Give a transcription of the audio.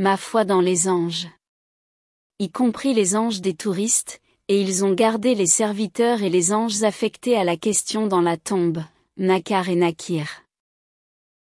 Ma foi dans les anges. Y compris les anges des touristes, et ils ont gardé les serviteurs et les anges affectés à la question dans la tombe, Nakar et Nakir.